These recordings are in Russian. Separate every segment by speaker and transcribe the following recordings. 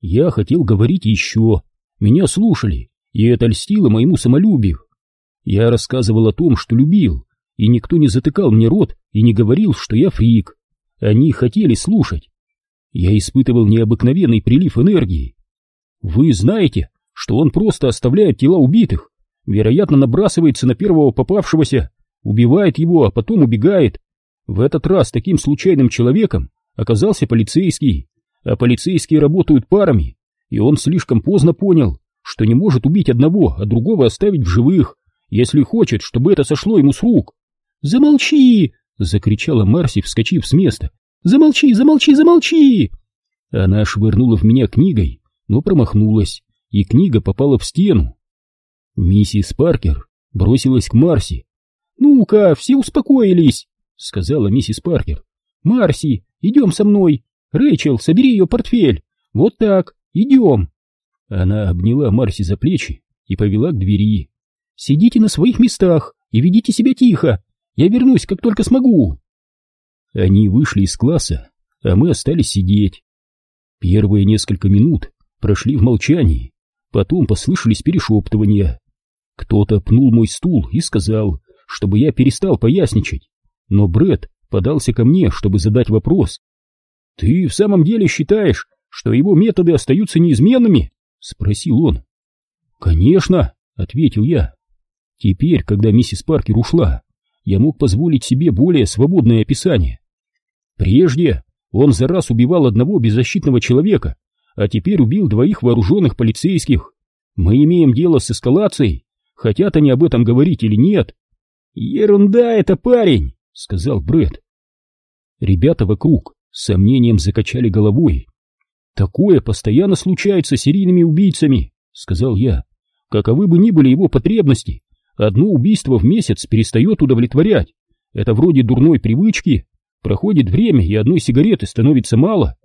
Speaker 1: Я хотел говорить еще, меня слушали, и это льстило моему самолюбию. Я рассказывал о том, что любил, и никто не затыкал мне рот и не говорил, что я фрик. Они хотели слушать. Я испытывал необыкновенный прилив энергии. Вы знаете, что он просто оставляет тела убитых, вероятно, набрасывается на первого попавшегося, убивает его, а потом убегает. В этот раз таким случайным человеком оказался полицейский, а полицейские работают парами, и он слишком поздно понял, что не может убить одного, а другого оставить в живых, если хочет, чтобы это сошло ему с рук. «Замолчи!» — закричала Марси, вскочив с места. «Замолчи, замолчи, замолчи!» Она швырнула в меня книгой, но промахнулась, и книга попала в стену. Миссис Паркер бросилась к Марси. «Ну-ка, все успокоились!» — сказала миссис Паркер. «Марси, идем со мной! Рэйчел, собери ее портфель! Вот так, идем!» Она обняла Марси за плечи и повела к двери. «Сидите на своих местах и ведите себя тихо! Я вернусь, как только смогу!» Они вышли из класса, а мы остались сидеть. Первые несколько минут прошли в молчании, потом послышались перешептывания. Кто-то пнул мой стул и сказал, чтобы я перестал поясничать, но Бред подался ко мне, чтобы задать вопрос. «Ты в самом деле считаешь, что его методы остаются неизменными?» — спросил он. «Конечно», — ответил я. Теперь, когда миссис Паркер ушла, я мог позволить себе более свободное описание. Прежде он за раз убивал одного беззащитного человека, а теперь убил двоих вооруженных полицейских. Мы имеем дело с эскалацией, хотят они об этом говорить или нет. «Ерунда это, парень!» — сказал Брэд. Ребята вокруг с сомнением закачали головой. «Такое постоянно случается с серийными убийцами», — сказал я. «Каковы бы ни были его потребности, одно убийство в месяц перестает удовлетворять. Это вроде дурной привычки. Проходит время, и одной сигареты становится мало.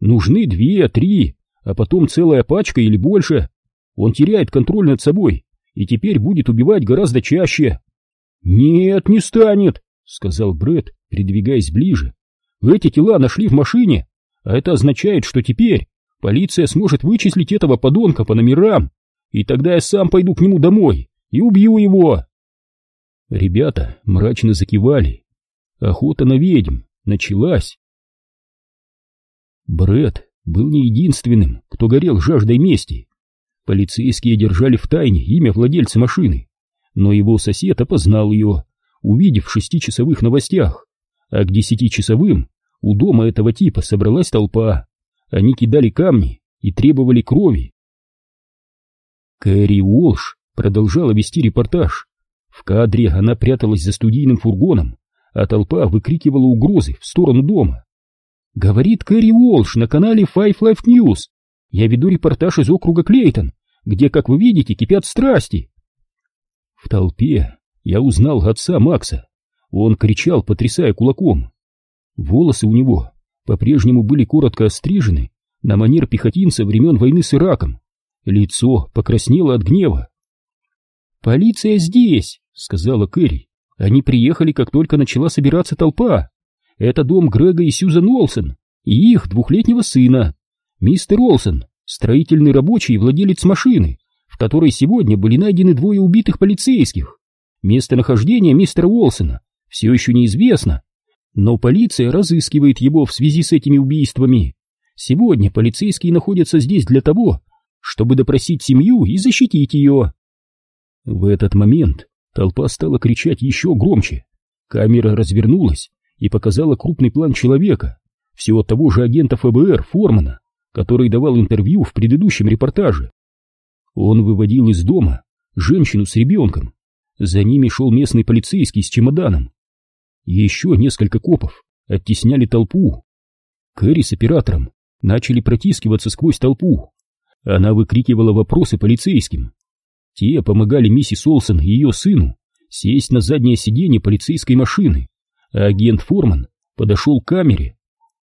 Speaker 1: Нужны две, три, а потом целая пачка или больше. Он теряет контроль над собой и теперь будет убивать гораздо чаще». «Нет, не станет», — сказал Бред, придвигаясь ближе. Эти тела нашли в машине, а это означает, что теперь полиция сможет вычислить этого подонка по номерам, и тогда я сам пойду к нему домой и убью его. Ребята мрачно закивали. Охота на ведьм началась. Бред был не единственным, кто горел жаждой мести. Полицейские держали в тайне имя владельца машины, но его сосед опознал ее, увидев в шестичасовых новостях а к десятичасовым у дома этого типа собралась толпа. Они кидали камни и требовали крови. Кэрри Уолш продолжала вести репортаж. В кадре она пряталась за студийным фургоном, а толпа выкрикивала угрозы в сторону дома. Говорит Кэрри Уолш на канале Five Life News. Я веду репортаж из округа Клейтон, где, как вы видите, кипят страсти. В толпе я узнал отца Макса. Он кричал, потрясая кулаком. Волосы у него по-прежнему были коротко острижены, на манер пехотинца времен войны с Ираком. Лицо покраснело от гнева. «Полиция здесь!» — сказала Кэрри. «Они приехали, как только начала собираться толпа. Это дом Грега и Сьюзан Уолсон и их двухлетнего сына. Мистер Уолсон, строительный рабочий и владелец машины, в которой сегодня были найдены двое убитых полицейских. Местонахождение мистера Уолсона все еще неизвестно, но полиция разыскивает его в связи с этими убийствами. Сегодня полицейские находятся здесь для того, чтобы допросить семью и защитить ее. В этот момент толпа стала кричать еще громче. Камера развернулась и показала крупный план человека, всего того же агента ФБР Формана, который давал интервью в предыдущем репортаже. Он выводил из дома женщину с ребенком. За ними шел местный полицейский с чемоданом. Еще несколько копов оттесняли толпу. Кэрри с оператором начали протискиваться сквозь толпу. Она выкрикивала вопросы полицейским. Те помогали миссис Олсон и ее сыну сесть на заднее сиденье полицейской машины, а агент Форман подошел к камере.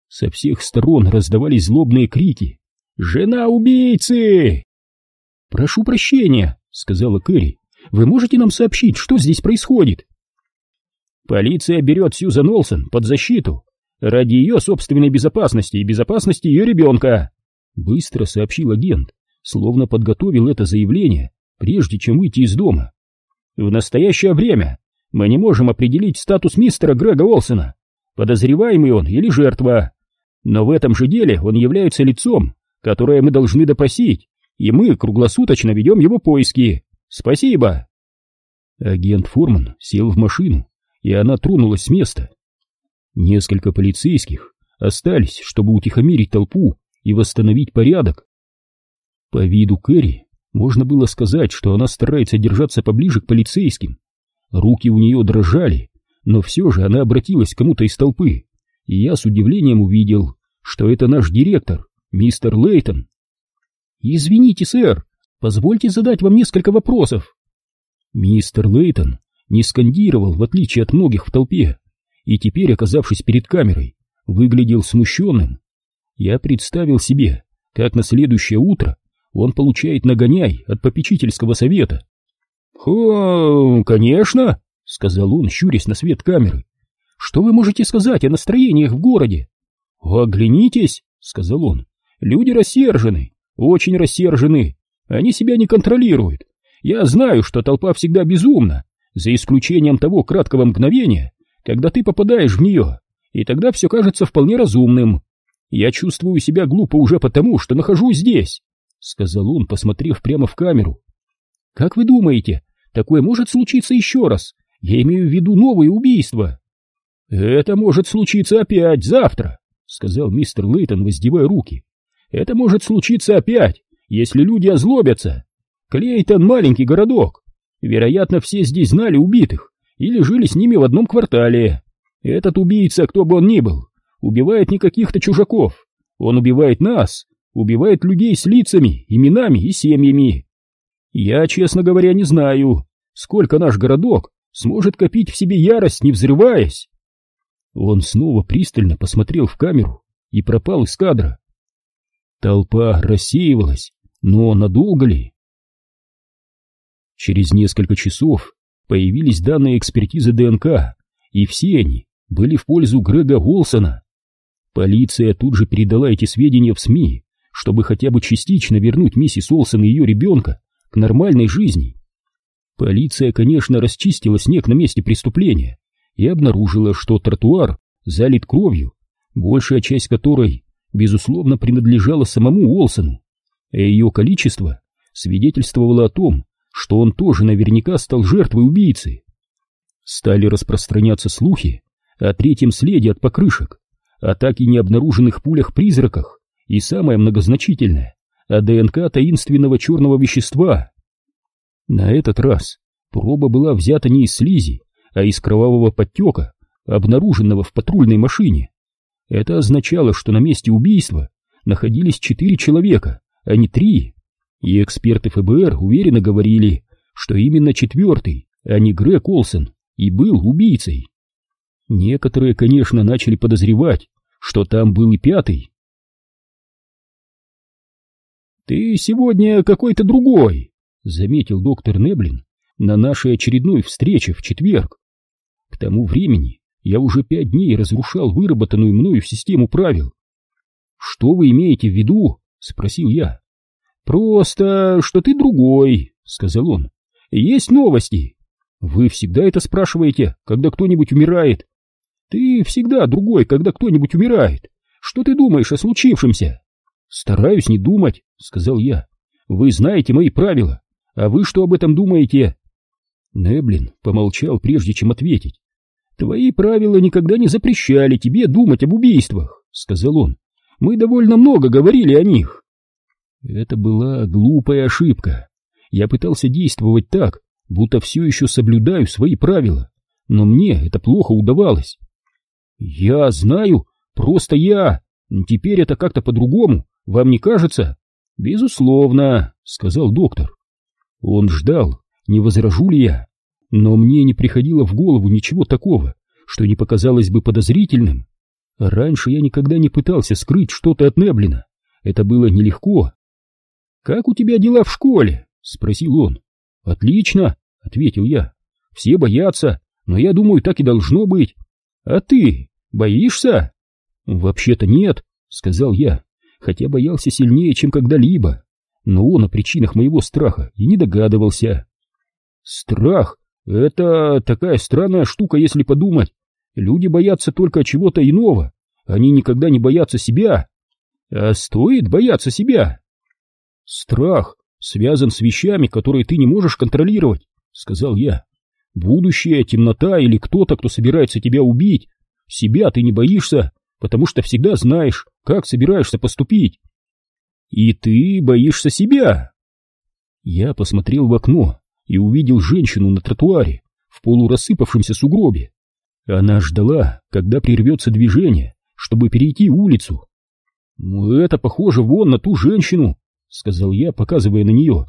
Speaker 1: Со всех сторон раздавались злобные крики. «Жена убийцы!» «Прошу прощения», — сказала Кэрри. «Вы можете нам сообщить, что здесь происходит?» Полиция берет Сьюзан Олсен под защиту ради ее собственной безопасности и безопасности ее ребенка. быстро сообщил агент, словно подготовил это заявление, прежде чем выйти из дома. В настоящее время мы не можем определить статус мистера Грега Олсона, подозреваемый он или жертва. Но в этом же деле он является лицом, которое мы должны допросить, и мы круглосуточно ведем его поиски. Спасибо. Агент Форман сел в машину, и она тронулась с места. Несколько полицейских остались, чтобы утихомирить толпу и восстановить порядок. По виду Кэрри можно было сказать, что она старается держаться поближе к полицейским. Руки у нее дрожали, но все же она обратилась к кому-то из толпы, и я с удивлением увидел, что это наш директор, мистер Лейтон. «Извините, сэр, позвольте задать вам несколько вопросов». Мистер Лейтон не скандировал, в отличие от многих в толпе, и теперь, оказавшись перед камерой, выглядел смущенным. Я представил себе, как на следующее утро он получает нагоняй от попечительского совета. «Хо, конечно», — сказал он, щурясь на свет камеры. «Что вы можете сказать о настроениях в городе?» «Оглянитесь», — сказал он, — «люди рассержены, очень рассержены, они себя не контролируют. Я знаю, что толпа всегда безумна, за исключением того краткого мгновения, когда ты попадаешь в нее, и тогда все кажется вполне разумным. Я чувствую себя глупо уже потому, что нахожусь здесь», — сказал он, посмотрев прямо в камеру. «Как вы думаете, такое может случиться еще раз? Я имею в виду новые убийства». «Это может случиться опять завтра», — сказал мистер Лейтон, воздевая руки. «Это может случиться опять, если люди озлобятся. Клейтон — маленький городок. Вероятно, все здесь знали убитых или жили с ними в одном квартале. Этот убийца, кто бы он ни был, убивает не каких-то чужаков. Он убивает нас, убивает людей с лицами, именами и семьями. Я, честно говоря, не знаю, сколько наш городок сможет копить в себе ярость, не взрываясь. Он снова пристально посмотрел в камеру и пропал из кадра. Толпа рассеивалась, но надолго ли? Через несколько часов появились данные экспертизы ДНК, и все они были в пользу Грега Уолсона. Полиция тут же передала эти сведения в СМИ, чтобы хотя бы частично вернуть миссис Олсон и ее ребенка к нормальной жизни. Полиция, конечно, расчистила снег на месте преступления и обнаружила, что тротуар залит кровью, большая часть которой, безусловно, принадлежала самому Уолсону, а ее количество свидетельствовало о том, что он тоже наверняка стал жертвой убийцы. Стали распространяться слухи о третьем следе от покрышек, о так и не обнаруженных пулях-призраках и самое многозначительное — о ДНК таинственного черного вещества. На этот раз проба была взята не из слизи, а из кровавого подтека, обнаруженного в патрульной машине. Это означало, что на месте убийства находились четыре человека, а не три. И эксперты ФБР уверенно говорили, что именно четвертый, а не Грег Олсен, и был убийцей. Некоторые, конечно, начали подозревать, что там был и пятый. «Ты сегодня какой-то другой», — заметил доктор Неблин на нашей очередной встрече в четверг. К тому времени я уже пять дней разрушал выработанную мною систему правил. «Что вы имеете в виду?» — спросил я. «Просто, что ты другой», — сказал он. «Есть новости. Вы всегда это спрашиваете, когда кто-нибудь умирает. Ты всегда другой, когда кто-нибудь умирает. Что ты думаешь о случившемся?» «Стараюсь не думать», — сказал я. «Вы знаете мои правила. А вы что об этом думаете?» Неблин помолчал, прежде чем ответить. «Твои правила никогда не запрещали тебе думать об убийствах», — сказал он. «Мы довольно много говорили о них». Это была глупая ошибка. Я пытался действовать так, будто все еще соблюдаю свои правила, но мне это плохо удавалось. «Я знаю, просто я. Теперь это как-то по-другому, вам не кажется?» «Безусловно», — сказал доктор. Он ждал, не возражу ли я, но мне не приходило в голову ничего такого, что не показалось бы подозрительным. Раньше я никогда не пытался скрыть что-то от Неблина, это было нелегко. «Как у тебя дела в школе?» — спросил он. «Отлично», — ответил я. «Все боятся, но я думаю, так и должно быть. А ты боишься?» «Вообще-то нет», — сказал я. хотя боялся сильнее, чем когда-либо, но он о причинах моего страха и не догадывался. Страх — это такая странная штука, если подумать. Люди боятся только чего-то иного, они никогда не боятся себя. А стоит бояться себя. Страх связан с вещами, которые ты не можешь контролировать, сказал я. Будущее, темнота или кто-то, кто собирается тебя убить. Себя ты не боишься, потому что всегда знаешь, как собираешься поступить. И ты боишься себя. Я посмотрел в окно и увидел женщину на тротуаре в полурассыпавшемся сугробе. Она ждала, когда прервется движение, чтобы перейти улицу. «Ну, «Это похоже вон на ту женщину», — сказал я, показывая на нее.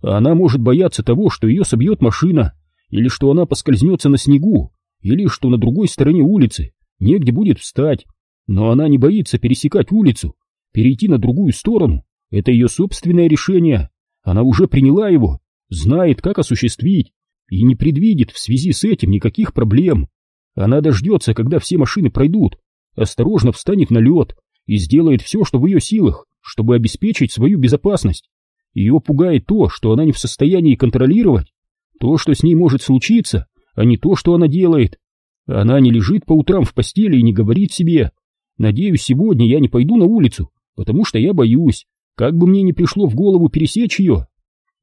Speaker 1: «Она может бояться того, что ее собьет машина, или что она поскользнется на снегу, или что на другой стороне улицы негде будет встать. Но она не боится пересекать улицу, перейти на другую сторону. Это ее собственное решение. Она уже приняла его, знает, как осуществить, и не предвидит в связи с этим никаких проблем. Она дождется, когда все машины пройдут, осторожно встанет на лед и сделает все, что в ее силах, чтобы обеспечить свою безопасность. Ее пугает то, что она не в состоянии контролировать, то, что с ней может случиться, а не то, что она делает. Она не лежит по утрам в постели и не говорит себе «Надеюсь, сегодня я не пойду на улицу, потому что я боюсь, как бы мне не пришло в голову пересечь ее».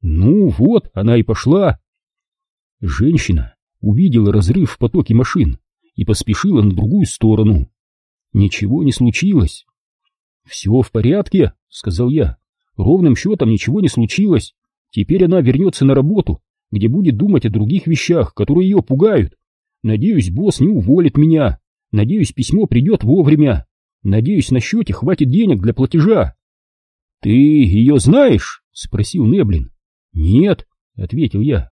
Speaker 1: Ну вот, она и пошла. Женщина увидела разрыв в потоке машин и поспешила на другую сторону. Ничего не случилось. «Все в порядке», — сказал я. «Ровным счетом ничего не случилось. Теперь она вернется на работу, где будет думать о других вещах, которые ее пугают. Надеюсь, босс не уволит меня. Надеюсь, письмо придет вовремя. Надеюсь, на счете хватит денег для платежа». «Ты ее знаешь?» — спросил Неблин. «Нет», — ответил я.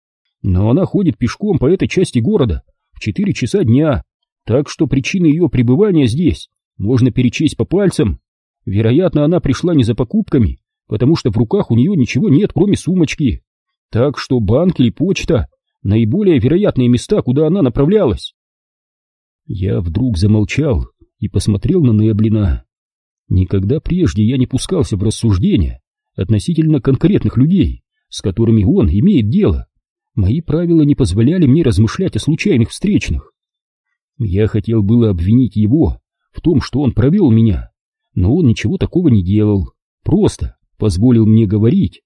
Speaker 1: «Но она ходит пешком по этой части города в четыре часа дня, так что причины ее пребывания здесь можно перечесть по пальцам. Вероятно, она пришла не за покупками, потому что в руках у нее ничего нет, кроме сумочки. Так что банк или почта — наиболее вероятные места, куда она направлялась. Я вдруг замолчал и посмотрел на Неблина. Никогда прежде я не пускался в рассуждения относительно конкретных людей, с которыми он имеет дело. Мои правила не позволяли мне размышлять о случайных встречных. Я хотел было обвинить его в том, что он провел меня, но он ничего такого не делал, просто позволил мне говорить.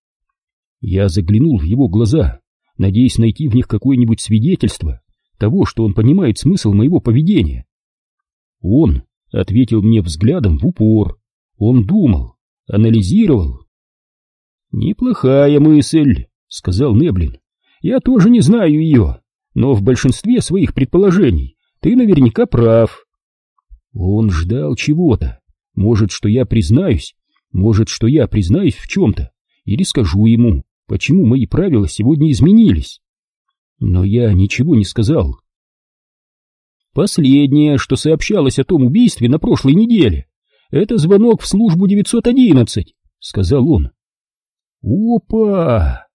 Speaker 1: Я заглянул в его глаза, надеясь найти в них какое-нибудь свидетельство того, что он понимает смысл моего поведения. Он ответил мне взглядом в упор. Он думал, анализировал. «Неплохая мысль», — сказал Неблин. «Я тоже не знаю ее, но в большинстве своих предположений ты наверняка прав. Он ждал чего-то. Может, что я признаюсь, может, что я признаюсь в чем-то, или скажу ему, почему мои правила сегодня изменились. Но я ничего не сказал. Последнее, что сообщалось о том убийстве на прошлой неделе, это звонок в службу 911, сказал он. Опа!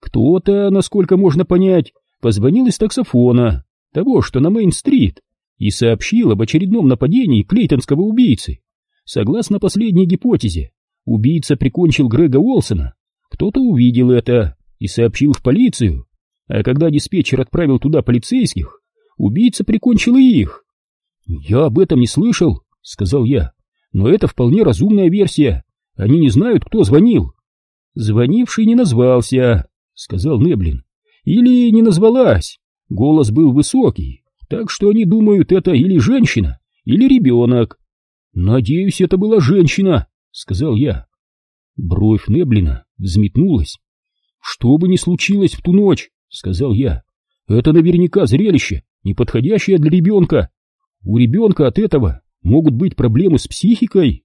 Speaker 1: Кто-то, насколько можно понять, позвонил из таксофона того, что на Мейн-стрит, и сообщил об очередном нападении клейтонского убийцы. Согласно последней гипотезе, убийца прикончил Грега Уолсона. Кто-то увидел это и сообщил в полицию, а когда диспетчер отправил туда полицейских, убийца прикончил и их. «Я об этом не слышал», — сказал я, — «но это вполне разумная версия. Они не знают, кто звонил». «Звонивший не назвался», — сказал Неблин. «Или не назвалась. Голос был высокий, так что они думают, это или женщина, или ребенок. «Надеюсь, это была женщина», — сказал я. Бровь Неблина взметнулась. «Что бы ни случилось в ту ночь», — сказал я, — «это наверняка зрелище, неподходящее для ребенка. У ребенка от этого могут быть проблемы с психикой».